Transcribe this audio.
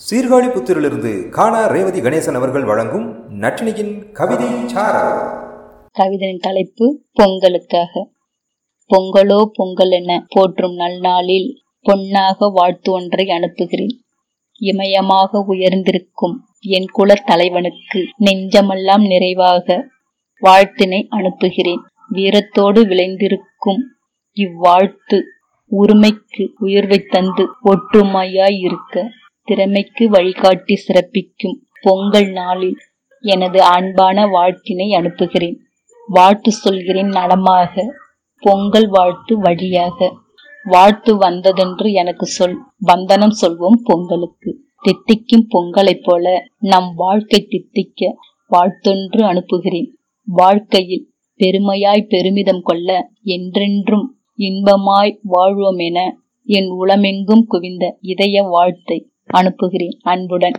சீர்காழி புத்திரிலிருந்து காணா ரேவதி கணேசன் அவர்கள் வழங்கும் நட்டினியின் கவிதை கவிதையின் தலைப்பு பொங்கலுக்காக. பொங்கலோ பொங்கல் என போற்றும் நல்நாளில் பொன்னாக வாழ்த்து ஒன்றை அனுப்புகிறேன். இமயமாக உயர்ந்திருக்கும் என் குல தலைவனுக்கு நெஞ்சமெல்லாம் நிறைவாக வாழ்த்தினை அனுப்புகிறேன். வீரத்தோடு விளைந்திருக்கும் இவ்வாழ்த்து உரிமைக்கு உயர்வை தந்து ஒற்றுமையாய் இருக்க திறமைக்கு வழிகாட்டி சிறப்பிக்கும் பொங்கல் நாளில் எனது அன்பான வாழ்த்தினை அனுப்புகிறேன். வாழ்த்து சொல்கிறேன் நலமாக. பொங்கல் வாழ்த்து வழியாக. வாழ்த்து வந்ததென்று எனக்கு சொல் வந்தனம் சொல்வோம் பொங்கலுக்கு. தித்திக்கும் பொங்கலைப் போல நம் வாழ்க்கை தித்திக்க வாழ்த்தொன்று அனுப்புகிறேன். வாழ்க்கையில் பெருமையாய் பெருமிதம் கொள்ள என்றென்றும் இன்பமாய் வாழ்வோம் என என் உளமெங்கும் குவிந்த இதய வாழ்த்தை அனுப்புகிறேன் அன்புடன்.